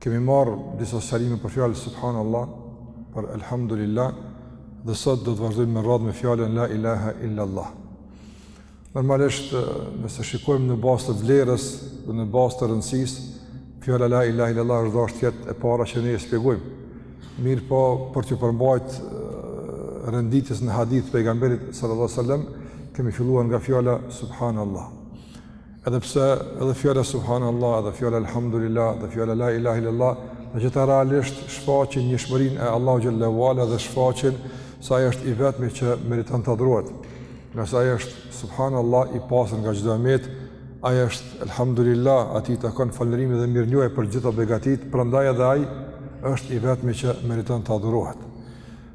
Kemi marrë disa qëndrime për fjalën subhanallah, për elhamdulillah dhe sot do të vazhdojmë me radhë me fjalën la ilaha illa allah. Normalisht nëse shikojmë në bazë të vlerës dhe në bazë të rëndësisë, fjala la ilaha illa allah është dashur të jetë e para që ne e shpjegojmë. Mirëpo për t'ju përmbajt renditjes në hadith të pejgamberit sallallahu alajhi wasallam, kemi filluar nga fjala subhanallah. Edhe pse edhe fjala subhanallah edhe fjala elhamdulilah dhe fjala la ilaha illallah, të gjitha realisht shfaqin njëshmërin e Allahut xhelle ue ala dhe shfaqin se ai është i vetmi që meriton të adhurohet. Ngase ai është subhanallah i pastër nga çdo e metë, ai është elhamdulilah, atij i takon falënderimi dhe mirënjohja për gjitha begatitë, prandaj edhe ai është i vetmi që meriton të adhurohet.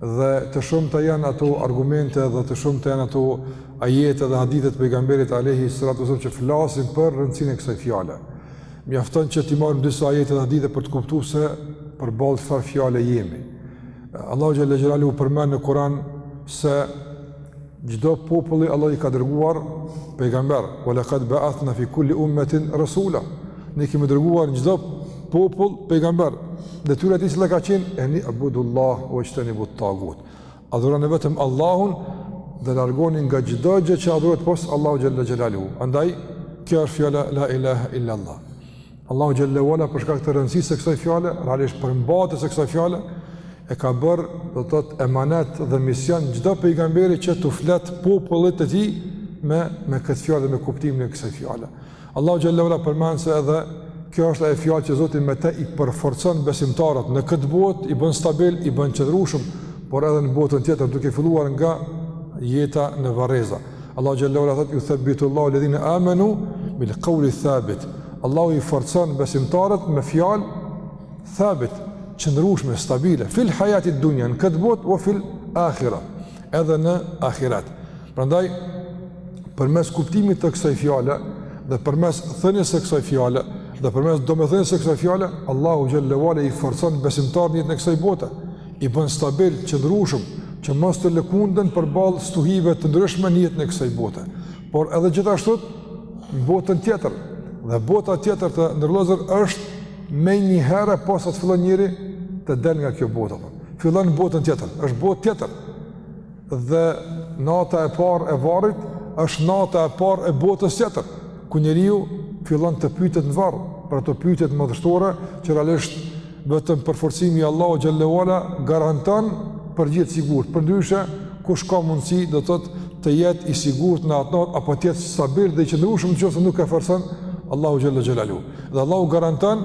Dhe të shumta janë ato argumente dhe të shumta janë ato ajete dhe hadithe të pejgamberit alayhi salatu wasallam që flasin për rëndësinë e kësaj fjale. Mjafton që t'i marrim disa ajete dhe hadithe për të kuptuar se përballë çfarë fjale jemi. Allahu xhelle xhelaluhu përmend në Kur'an se Çdo populli Allah i ka dërguar pejgamber, "Wa laqad ba'athna fi kulli ummatin rasula." Ne kemi dërguar në çdo popull pejgamber. Detyra e tij cila ka qenë eni abudullah wa ijtanibu at-tagut. Adhuroni vetëm Allahun dhe largohuni nga çdo gjë që adhurohet pos Allahut xhelle xhelaluhu. Andaj kjo është fjala la ilaha illa allah. Allahu xhelle ue ala për shkak të rëndësisë së kësaj fjale, realisht përmbajtjes së kësaj fjale, e ka bërë, do të thotë, emanet dhe mision të çdo pejgamberi që t'i flet popullit të tij me me këtë fjalë dhe me kuptimin e kësaj fjale. Allahu xhelle ue ala përmend se edhe kjo është ajo fjalë që Zoti me te i përforcon besimtarët në këtë botë, i bën stabil, i bën të qëndrueshëm, por edhe në botën tjetër duke filluar nga jeta në varreza. Allahu xhelle ue ala thotë juthabitu Allahu alladhina amanu bil qawli thabit. Allahu i forcon besimtarët me fjalë thabit, qëndrueshme, stabile fil hayati dunya, në këtë botë wa fil akhirah, edhe në ahiret. Prandaj përmes kuptimit të kësaj fjale dhe përmes thënies së kësaj fjale dhe përmes domethënies së kësaj fjale, Allahu xhelle ue ala i forcon besimtarët në jetën e kësaj bote. i bën stabil, të qëndrueshëm, që mos të lëkunden përballë stuhive të ndryshme në jetën e kësaj bote, por edhe gjithashtu në botën tjetër, dhe bota tjetër të nderuar vëllezër është menjëherë posa të fillon njeriu të del nga kjo bota, fillon botën tjetër, është botë tjetër. Dhe nata e parë e varrit është nata e parë e botës tjetër, ku njeriu fillon të pyetet në varr për ato pyetjet madhështore që realisht vetëm përforcimi i Allahut xhelle ue ala garanton përgjigje të sigurt. Përndryshe, kush ka mundësi do të thotë të jetë i sigurt në atë natë apo të jetë stabil dhe i qëndrueshëm në qoftë se nuk e forcon Allahu xhelle xhelaluhu. Dhe Allahu garanton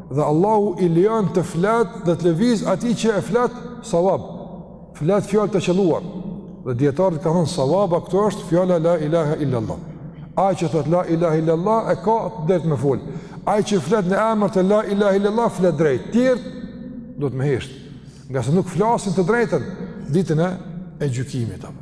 Dhe Allahu i lejon të flet dhe të lëviz atij që e flet sawab. Flet fjalë të qelluar. Dhe dietarët kanë thënë sawaba këtu është fjala la ilaha illa Allah. Ai që thot la ilaha illa Allah e ka drejt me fol. Ai që flet në emër të la ilaha illa Allah flet drejt. Tjerët duhet me hesht. Nga se nuk flasin të drejtën ditën e gjykimit apo.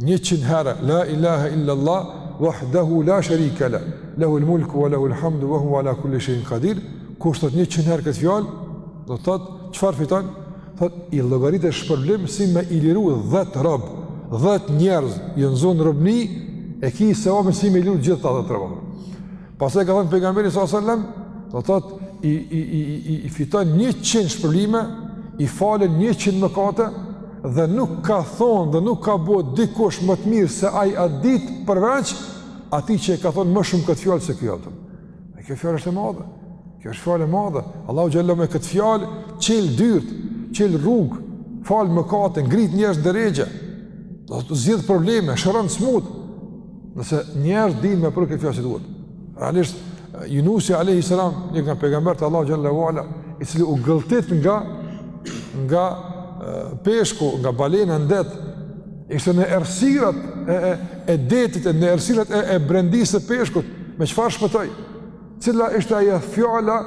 100 herë la ilaha illa allah wahdahu la sharika la lehu al mulku wa lehu al hamdu wa huwa ala kulli shay'in qadir kush thot 100 herë këtë fjalë do të thot çfarë fiton thot i llogaritet shpërblim si me i liru 10 rob 10 njerëz jon zon robni e ki sewapin si me liru gjithë ata dhet robë Pastaj ka thënë pejgamberi sallallahu alajhi wasallam, do thotë i i i i i fiton 100 shpërblime, i falen 100 mëkate dhe nuk ka thonë dhe nuk ka bo dikush më të mirë se ai atë ditë përveç atij që e ka thonë më shumë këtë fjalë se kjo. E kjo fjalë është e madhe. Kjo është fjalë e madhe. Allahu xhallahu me këtë fjalë çel dyrt, çel rrug, fal mëkate, ngrit njerëz derexhe, zgjidh probleme, shëron smut. Nëse njerëz din me për këtë fjalë si duhet. Realisht Yunusi alayhi salam, një nga pejgamberët e Allahu xhallahu ala, i cili u gëlltit nga nga peshku, nga balena në det, ishte në errësirat e e, e detit, e në errësirat e, e brendisë së peshkut, me çfarë shpëtoi? Cila ishte ajo fjala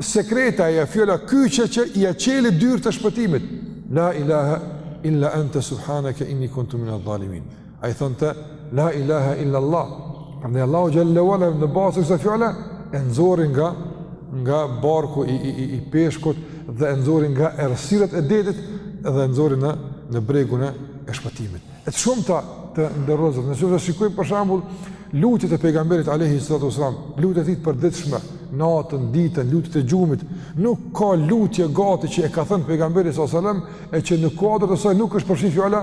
sekrete, ajo fjala kyçe që ia çeli dyrt e shpëtimit? La ilaha illa anta subhanaka inni kuntu minadh-dhalimin. Ai thonte la ilaha illa Allah. Prandaj Allahu xhalle wa ala, në bazë kësaj fjale, e nxori nga, nga barku i, i, i, i peshkut, dhe e nxori nga errësirat e detit, dhe e nxori në, në bregun e shpëtimit. E shumë të nderuar, në qoftë se shikojmë për shembull, lutjet e pejgamberit alejhi salatu wasalam, lutjet e tij të përditshme, natën, ditën, lutjet e gjumit, nuk ka lutje gati që e ka thënë pejgamberi salatu wasalam, e që në kuadër të saj nuk është përfshi fjala,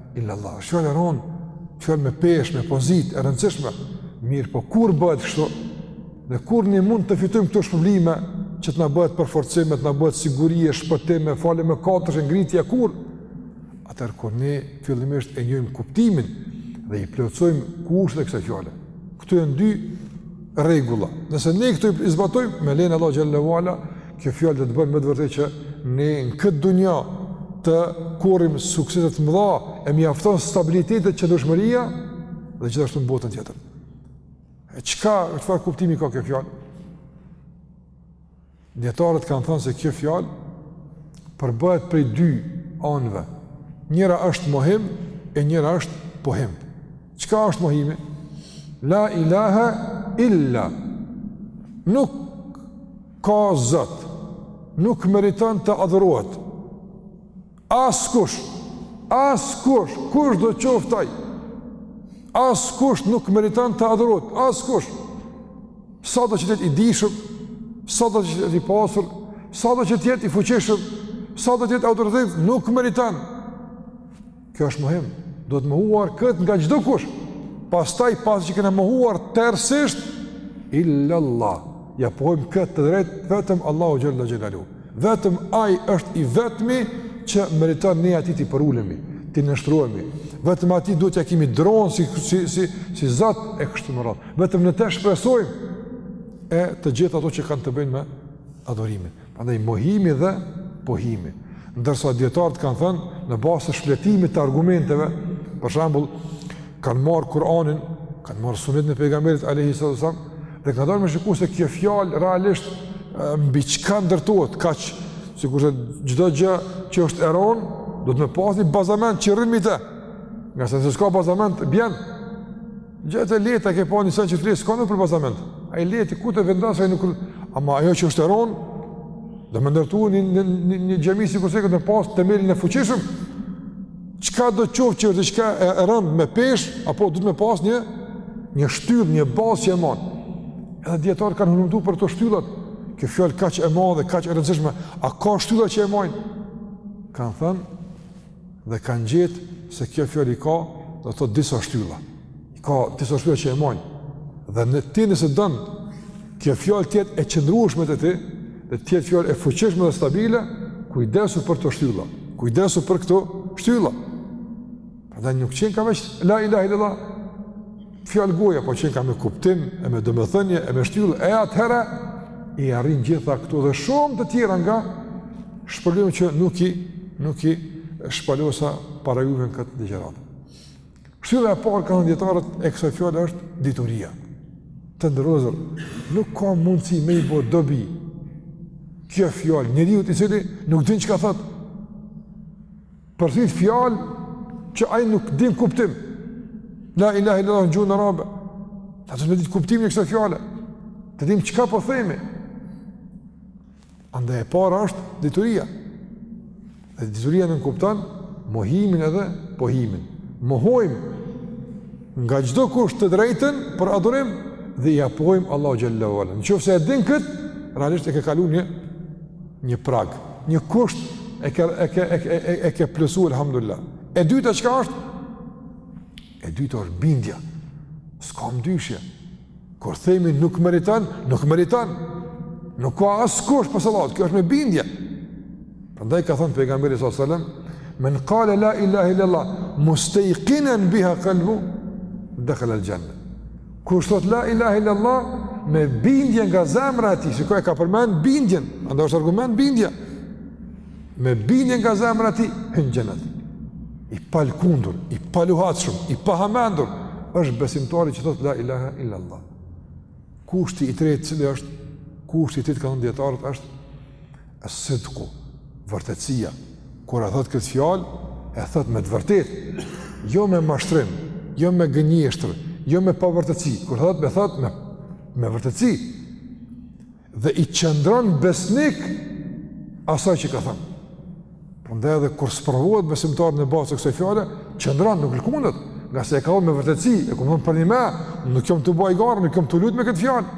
illa Allah. Është fjalë e rond, fjalë me peshë, me pozitë e rëndësishme. Mirëpo kur bëhet kështu? Dhe kur ne mund të fitojmë këto shpërblime që të na bëhet përforcim, të na bëhet siguri e shpëtim e falje mëkatesh e ngritje kur? Atëherë kur ne fillimisht e njohim kuptimin dhe i plotësojmë kushtet e kësaj fjale. Këto janë dy rregulla. Nëse ne këto i zbatojmë me lejen e Allahu xhallahu ala, Kjo fjalë do të bëjë me të vërtetë që ne në këtë dunja të korrim suksese të mëdha, e mjafton stabiliteti qëndrueshmëria dhe gjithashtu në botën tjetër. E çka, çfarë kuptimi ka kjo fjalë? Dijetarët kanë thënë se kjo fjalë përbëhet prej dy anëve. Njëra është mohim e njëra është pohim. Çka është mohimi? La ilahe. Nuk ka zot. Nuk meriton të adhruat. As kush. As kush. Kush do qoftë ai. Askush nuk meriton të adhurohet. Askush. Sado që të jetë i dijshëm. Sado që të jetë i pasur. Sado që të jetë i fuqishëm. Sado që të jetë autoritet. Nuk meriton. Nuk meriton. Kjo është mohim. Duhet mohuar këtë nga çdokush. Pastaj pasi që kena mohuar tërësisht illa Allah. Ia pohojmë këtë të drejtë vetëm Allahut xhel-le xhelaluhu. Vetëm ai është i vetmi që meriton ne atij t'i përulemi, t'i nënshtrohemi. Vetëm atij duhet t'ia kemi dronë si, si, si, si zot e kështu me radhë. Vetëm në te shpresojmë e të gjitha ato që kanë të bëjnë me adhurimin. Prandaj mohimi dhe pohimi. Ndërsa dijetarët kanë thënë në bazë të shfletimit të argumenteve, për shembull, kanë marrë Kur'anin, kanë marrë Sunetin e Pejgamberit alejhi salatu ve selam dhe kanë dalë me shiku se kjo fjalë realisht mbi çka ndërtohet, kaq sikurse çdo gjë që është e rëndë, duhet me pas një bazament që rrin mbi të. Ngase nëse s'ka bazament, bjen. Gjë të lehtë, a ke pa një sen që t'le, s'ka ne për bazament. Ai i lehtë ku ta vendos, ai nuk ama ajo që është e rëndë, do me ndërtu një një një, një xhami sikurse këtë me pas themelin e fuqishëm. Çka do qoftë që është diçka e rëndë me peshë apo duhet me pas një një shtyllë, një bazë që e mban. Edhe dijetarët kanë hulumtuar për këto shtyllat. Kjo fjalë kaq e madhe, kaq e rëndësishme, a ka shtylla që e mbajnë? Kanë thënë dhe kanë gjetë se kjo fjalë i ka do, disa shtylla. I ka disa shtylla që e majnë. Edhe ti nëse don kjo fjalë të jetë e qëndrueshme te ti, dhe të jetë fjalë e fuqishme dhe stabile, kujdesu për këto shtylla. Kujdesu për këto shtylla. Prandaj nuk qenka veç la ilaha illallah. Fjalë goja po qenka me kuptim, e me domethënie, e me shtylla, e atëherë i arrin gjitha këto dhe shumë të tjera nga shpërblimet që nuk i nuk i shpalosa para juve në këtë ligjëratë. Shtylla e parë kanë thënë dijetarët e kësaj fjale është dituria. Të nderuar, nuk ka mundësi me i bo dobi kjo fjalë njeriut i cili nuk din çka thotë. Përsërit fjalë që ai nuk din kuptimin. La ilaha illallah në gjuhën arabe. Duhet me ditë kuptimin e kësaj fjale. Të dimë çka po themi. Andaj e para është dituria. Dhe dituria nënkupton mohimin edhe pohimin. Mohojmë nga çdokush të drejtën për adhurim dhe ia pohojmë Allahut xhel-le ve ala. Në qoftë se e din këtë, realisht e ke kalu një Një prag, një kusht e ke e ke e ke e ke plotësuar alhamdulillah. E dyta çka është? E dyta është bindja. S'ka dyshje. Kur themi nuk meriton, nuk meriton. Nuk ka askush pos Allahut, kjo është me bindje. Prandaj ka thënë pejgamberi sallallahu alajhi wasallam, "Men qala la ilaha illa Allah mustayqinan biha qalbu dakhala al-janna." Kur thot la ilaha illallah me bindje nga zemra e tij, shikoj e ka përmend bindjen, andaj është argument bindja. Me bindje nga zemra e tij hyn n'xhenet. I palkundur, i paluhatshëm, i pahamendur është besimtari që thot la ilaha illallah. Kushti i tretë cili është kushti i tretë kanë thënë dijetarët është Es-sidku, vërtetësia, kur e thotë këtë fjalë, e thotë me të vërtetë, jo me mashtrim, jo me gënjeshtër, jo me pavërtetësi, kur e thotë, e thotë me, me vërtetësi, dhe i qëndron besnik asaj që ka thënë. Prandaj edhe kur sprovohet besimtari në bazë të kësaj fjale, qëndron nuk lëkundet, ngase e ka thënë me vërtetësi, e kom thënë përnime, nuk jom tu ba garë, nuk jom tu lujt me këtë fjalë.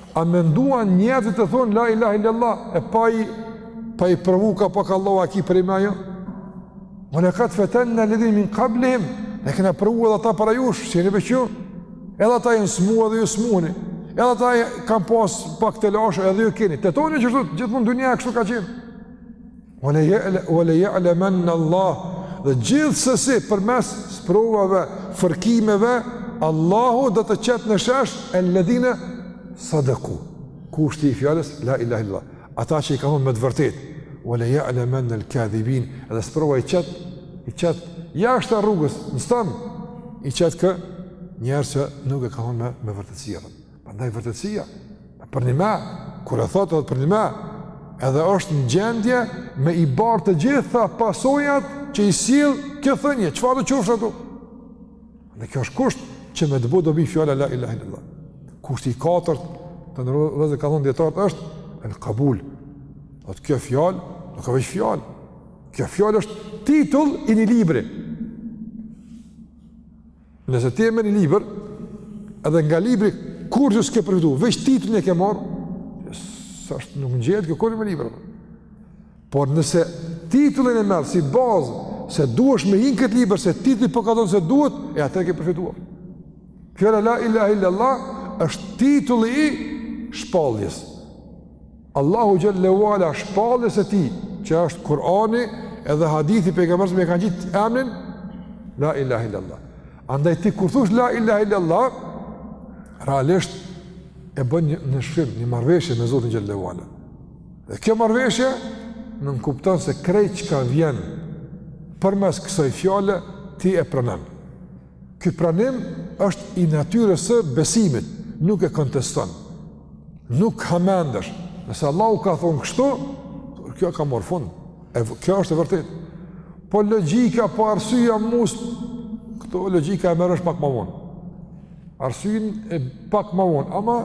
A menduan njerëzit të thonë la ilahe illallah e pa i, pa i sprovu ka pak Allahu a ki prej me ajo? Ue lekad fetenna ledhine min kablihim, ne i kena sprovu edhe ata para jush, s'jeni veç ju, edhe ata janë smu edhe ju smuni, edhe ata kanë pas pak telashe edhe ju keni, të tonë e gjithë gjithmonë dunjaja kështu ka qenë. Wala ya'laman Allah dhe gjithsesi përmes sprovave, fërkimeve, Allahu do të qet në shesh alladhina sadaku. Kushti i fjalës la ilaha illa Allah. Ata që e kanë thënë me të vërtetë, wala ya'laman al-kadhibin, edhe sprova i qet, i qet jashtë rrugës, n'anë i qet këta njerëz që nuk e kanë thënë me me vërtetësi. Prandaj vërtetësia përnime, kur e thotë, e thotë përnime, edhe është në gjendje me i bart të gjitha pasojat që i sjell kjo thënie, çfarëdo qofshin ato. E kjo është kusht që me të bo dobi fjala la ilaha illallah. Kushti i katërt, të nderuar, kanë thënë dijetarët është el qabul. Thotë kjo fjalë, nuk o veç fjalë. Kjo fjalë është titull i një libri. Nëse ti e merr një libër, edhe nga libri kurgjo s'ke përfitu, veç titullin e ke marr, s'është, nuk ngjehet kjo kurgjo me libër. Por nëse titullin e merr si bazë se duhesh me hi n'këtë libër se titulli po kallzon se duhet, e atëherë ke përfituar. Fjala la ilaha illallah është titulli i shpalljes. Allahu xhelle uala shpalljes së tij që është Kurani edhe hadithi pejgamberit ia ka ngjitë emrin la ilaha illallah. Andaj ti kur thush la ilaha illallah realisht e bën një nënshkrim, një marrëveshje me Zotin xhelle uala. Dhe kjo marrëveshje nënkupton se krejt çka vjen përmes kësaj fjale ti e pranon. Ky pranim është i natyrës së besimit, nuk e konteston. Nuk ka mëdysh. Nëse Allahu ka thonë kështu, kjo ka marr fund. E kjo është e vërtetë. Po logjika, po arsyeja mos këto logjika e merr vesh pak ma vonë. Arsyen e pak ma vonë, ama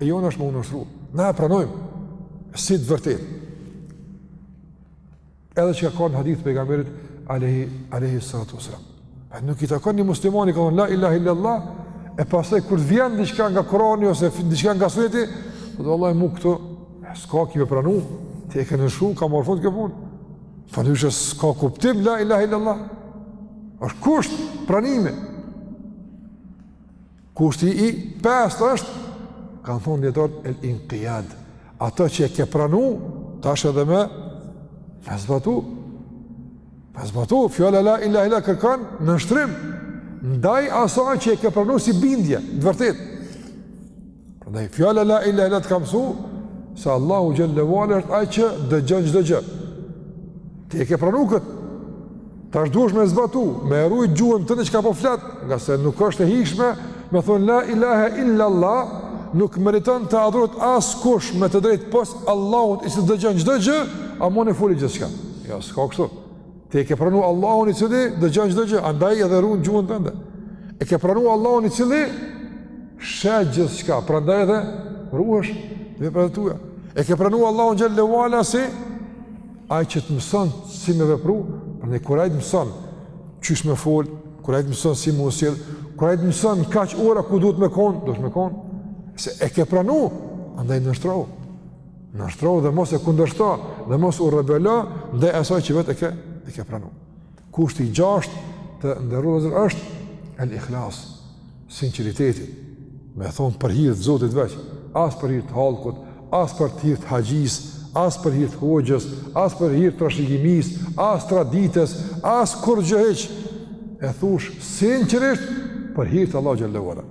e jona është me u nënshtru. Na e pranojmë. Si të vërtetë. Edhe çka ka në hadith pejgamberit alejhi, alejhi salatu selam. A nuk i takon një muslimani me thonë La ilahi illallah E pasaj kur të vjen diçka nga Kurani ose diçka nga Suneti vallahi unë këtë s'kam me pranu. Ti e ke nënshkru, ka marrë fund kjo punë. Përndryshe s'ka kuptim La ilahi illallah është kusht pranimi Kushti i pestë është, kanë thonë dijetarët, el inqijad. Ato që e ke pranu, tash edhe me, me zbatu. Me zbatu, fjala la ilahe illa kërkon nënshtrim. Ndaj asaj që e ke pranu si bindje, të vërtetë. Ndaj fjala la ilahe illa të ka msu, se Allahu xhelle uala është ai që dëgjon çdo gjë. Ti e ke pranu këtë, Tash duhesh me zbatu, me e rujt gjuhën tënde çka po flet, ngase nuk është e hijshme, me thonë la ilahe illa Allah, nuk meriton të adhurohet askush me të drejtë pos Allahut i cili dëgjon çdo gjë, ama unë e foli gjithçka. Jo, s'ka kështu. Ti e ke pranu Allahun i cili dëgjon çdo gjë, andaj edhe run gjuhën tënde. E ke pranu Allahun i cili sheh gjithçka, prandaj edhe ruhesh te veprat e tuja. E ke pranu Allahun xhelle uala si Ai që të mëson si me vepru, prandaj kur ai të mëson qysh me fol, kur ai të mëson si m'u sjell, kur ai të mëson kaq ora ku duhet me kon, duhet me kon. Se e ke pranu, andaj nënshtrohu. Nënshtrohu dhe mos e kundërshto, dhe mos u rebelo ndaj asaj që vetë e ke e ke pranu. Kushti i gjashtë të nderuar vllezër është el-ikhlas. Sinqeriteti, me e thonë për hir të Zotit veç, as për hir të hallkut, as për hir të haxhisë, as për hir të hoxhës, as për hir të trashëgimisë, as traditës, as kurgjo hiç, e thush sinqerisht për hir të Allahut xhelle uala.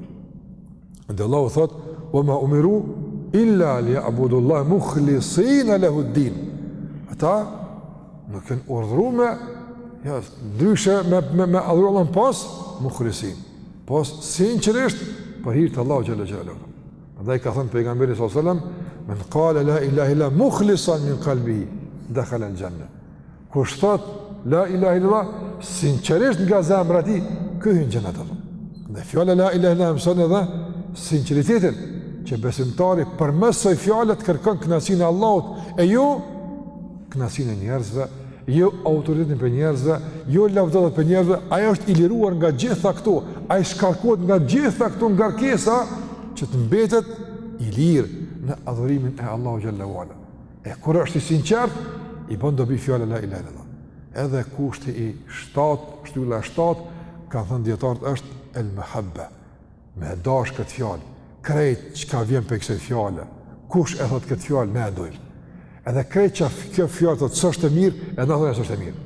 Dhe Allahu thotë, ue ma umiru, illa li jabudullahe mukhlisine lehuddin. Ata Nuk kanë urdhru me, ja, ndryshe me, me, me adhuru Allahun pas, mukhlisin. Pas, sinqerisht, për hirë të Allahut xhelle ue ala. Dhe i ka thënë pejgamberi s.a.s. Men kale la ilaha illallah mukhlisan min kalbihi, dekhale el xhenne. Kush thotë la ilaha illallah, sinqerisht nga zemra e tij, ky hin në xhenet. Dhe fjala la ilaha illallah mëson edhe sinqeritetin, që besimtari përmes kësaj fjale të kërkon kënaqësinë e Allahut, e jo, kënaqësinë e njerëzve, jo autoritetin prej njerëzve, jo lavdatat prej njerëzve, ai është i liruar nga gjitha këto, ai shkarkohet nga gjitha këto ngarkesa që të mbetet i lirë në adhurimin e Allahut xhelle ue ala. E kur është i sinqert, i bën dobi fjala la ilaha illallah. Edhe kushti i 7, shtylla e 7 kanë thënë dijetarët është el mahabba. Me e dashtë këtë fjalë, krejt çka vjen prej kësaj fjale, kush e thotë këtë fjalë, ne e dojmë. Edhe krejt çka kjo fjalë thotë se është e mirë, edhe ne thojmë se është e mirë.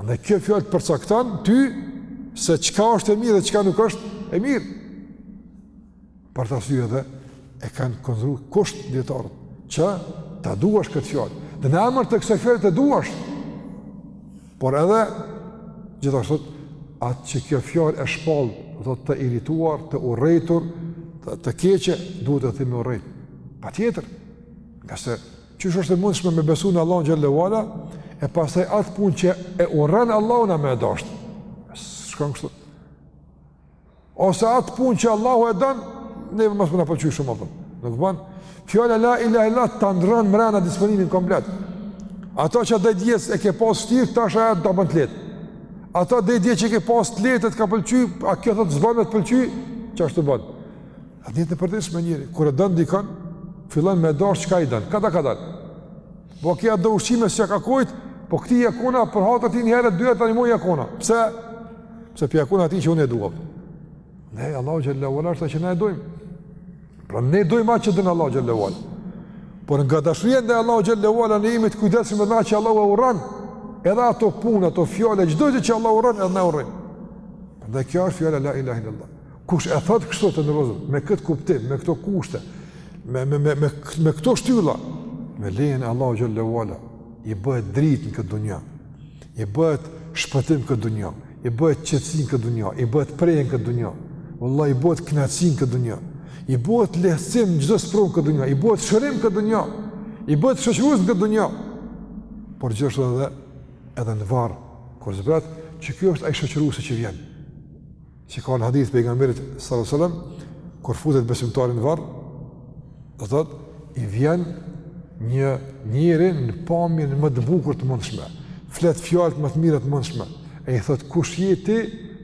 Andaj kjo fjalë të përcakton ty se çka është e mirë dhe çka nuk është e mirë. Për atë arsye edhe e kanë konsideru kusht dijetarët, që ta duash këtë fjalë. Dhe në emër të kësaj fjale të duash, Por edhe, gjithashtu, atë që kjo fjalë e shpall, dhe të irituar, të urrejtur, të, të keqe, duhet edhe ti me urrejt. Patjetër, ngase qysh është e mundshme me besu në Allahun xhelle ue ala, e pastaj atë punë që e urren Allahu ne me e dashtë. S'shkon kështu. Ose atë punë që Allahu e don, neve mos me na pëlqy shumë apo. Nuk ban. Fjala la ilaha illallah ta ndrron mrena disponimin komplet. Ato çka deri dje e ke pas vshtirë tash ajo ta bën të lehtë. Ato deri dje që ke pas të lehtë të ka pëlqy, a kjo thotë s'ban me të pëlqy. Qashtu bën. A n'jetën e përditshme njeri kur e don dikon, fillon me e dashtë çka ai don. Kadal kadal. Po ka do ushqime s'ja ka kujt, po këtij ja kona për hatër t'tij njëherë e dyherë tani mu ja kona. Pse? Se po ja kona atij që unë e dua. Ne, Allahu xhelle ue ala është ai që ne e dojmë. Pra ne dojmë atë që don Allahu xhelle ue ala. Por nga dashuria ndaj Allahut xhelle ue ala ne jemi të kujdesshëm edhe n'atë që Allahu e urren, edhe ato punë, ato fjalë, çdo gjë që Allahu urren edhe ne urrejmë. Dhe kjo është fjala la ilaha illallah. Kush e thotë kështu të ndrozur, me këtë kuptim, me këto kushte, me me me me, me këto shtylla, me lejen e Allahut xhelle ue ala, i bëhet dritë në këtë dunja. I bëhet shpëtim n'këtë dunja, i bëhet qetësi n'këtë dunja, i bëhet prehje n'këtë dunja. Wallahi i bëhet kënaqësi n'këtë dunja. I bëhet lehtësim çdo sprove n'këtë dunja, i bëhet shërim n'këtë dunja. I bëhet shoqërues n'këtë dunja. Por gjithashtu edhe edhe në varr, kur zbret, që kjo është ai shoqëruesi që vjen. Që ka në hadith Pejgamberit salallahu alejhi ve selem, kur futet besimtari n'varr, do thotë i vjen një njeri në pamjen më të bukur të mundshme, flet fjalët më të mira të mundshme, e i thot kush je ti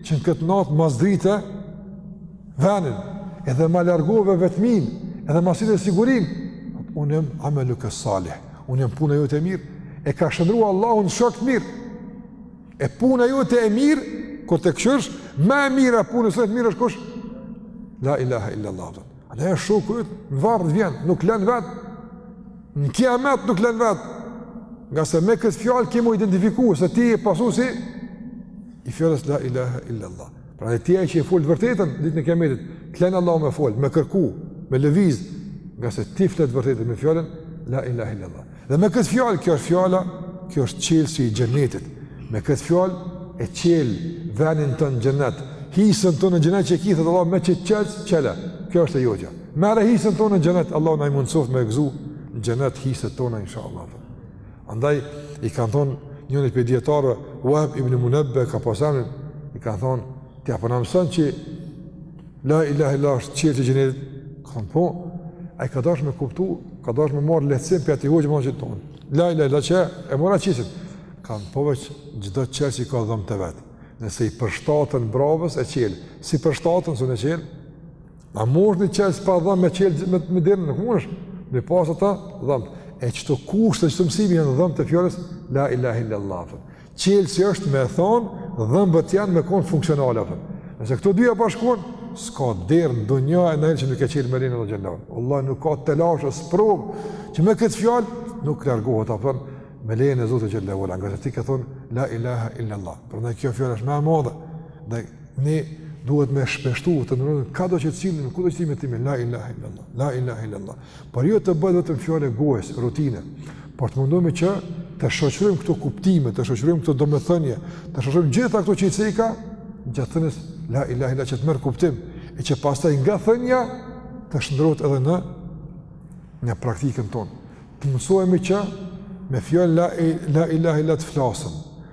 që në këtë natë ma zdrite venin, edhe ma largove vetminë, edhe ma shtine sigurinë, unë jam amelukes-salih, unë jam puna jote e mirë, e ka shëndrua Allahu n'shok të mirë, E puna jote e mirë, kur ta këqyrsh, më e mira e punës sate të mirë është kush? La ilaha illa Allah. Andaj shoku yt në varr të vjen, nuk t'len vetë, në kijamet nuk t'len vetë, ngase me këtë fjalë ke me u identifiku, se ti je pasuesi i fjalës la ilaha illa Allah. Prandaj ti, ai që e fol të vërtetën, ditën e kijametit, të len Allahu me folë, me kërku, me lëvizë, ngase ti flet t'vërtetën me fjalën la ilaha illa Allah. Dhe me këtë fjalë, kjo është fjala, kjo është çelësi i xhenetit. Me këtë fjalë e çel venin ton n'xhenet. Hisen tone në xhenet që e ki, thot Allahu, me qet çelës çele. Kjo është e jotja. Merre hisen tone në xhenet, Allahu na e mundsoftë me gëzu në xhenet hisen tonë inshallah. Andaj i kanë thon njënit prej dijetarëve, Wahab ibn Munabbih ka pas emnin, i kanë thon ti a po na mëson që La ilahe illa është çelësi i xhenetit, ka thonë po, ai ka dash me kuptu, ka dash me marrë lehtësim prej atij hoxhe, me thonë La ilahe illa qe e mora çelësin, ka thonë po, veç çdo çelës i ka dhëmtë e vet. Nëse i përshtaten bravës e çel, s'i përshtaten s'un e çel, a munesh një çelës pa dhëmë me çelë me, me derë, nuk munesh, me pasë ata dhëmë. E qëto kushte dhe qëto mësime janë dhëmtë e fjalës la ilahe illa Allah. Çelësi është me thonë, dhëmbët janë me konë funksionalë, apo. Nëse këto dyja bashkohen, s'ka derë në dunja e nëjnë që nuk e çel mërinë dhe gjendarë. Allah nuk ka telashe, sprovë, që me këtë fjalë nuk largohet, apo, me lejën e Zotit xhele ve ala, ngase ti ke thonë, la ilaha illa Allah. Prandaj kjo fjalë është më e madhe, dhe ne duhet me shpeshtu, të nërënë, kado që sillemi, kudo që sillemi të themi, la ilaha illa Allah, la ilaha illa Allah. Por jo të bëhet vetëm fjalë e gojës, rutinë, por të mundohemi që të shoqërojmë këto kuptime, të shoqërojmë këto domethënie, të shoqërojmë gjitha këto që i ceka gjatë thënies la ilaha illa që të merr kuptim e që pastaj nga thënia të shndrohet edhe në në praktikën tonë. Të mësohemi që me fjalën la ilaha illa të flasëm,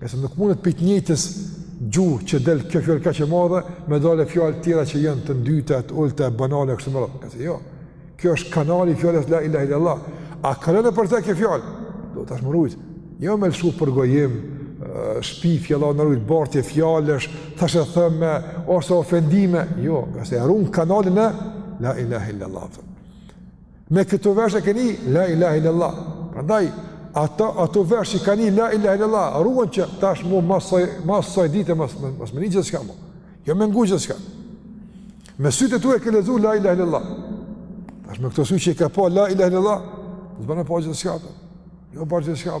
Ngase nuk mundet prej të njëjtës gjuhë që del kjo fjalë kaq e madhe, me dalë fjalë tjera që janë të ndyta, të ulta, banale e kështu me radhë. Ngase jo. Kjo është kanali i fjalës la ilaha illallah. A kalon nëpër të kjo fjalë? Duhet me e rujt. Jo me lëshu përgojim, shpifje, Allahu na rujt, bartje fjalësh, thashetheme ose ofendime. Jo, ngase e rrënon kanalin e la ilaha illallah. Me këto veshë e keni la ilaha illallah. Prandaj ato ato vesh që kanë la ilaha illallah, ruani që tash më mas mas kësaj dite mas me ni gjithçka më. Jo me ngu gjithçka. Me sytë e tu e ke lexu la ilaha illallah. Tash me këto sy që e ka pa la ilaha illallah, ban me pa gjithçka. Jo pa gjithçka.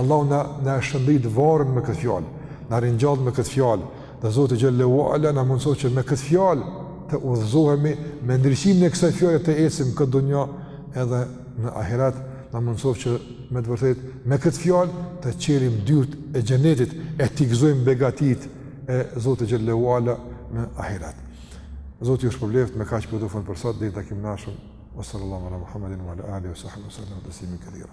Allahu na e shndritt varrin me këtë fjalë, na ringjalltë me këtë fjalë, dhe Zoti xhelle ue ala na mundësoftë që me këtë fjalë të udhëzohemi me ndriçimin e kësaj fjale të ecim n'këtë dunja edhe në ahiret, na mundësoftë që me të vërtetë me këtë fjalë të qelim dyrt e xhenetit e t'i gëzojmë begatitë e Zotit xhelle ue ala në ahiret. Zoti ju shpërbleftë me kaq po përfundoj për sot deri n'takimin e ardhshëm. Wa sallallahu ala Muhammedin wa ala alihi wa sahbihi wa sallam tasliman kathira.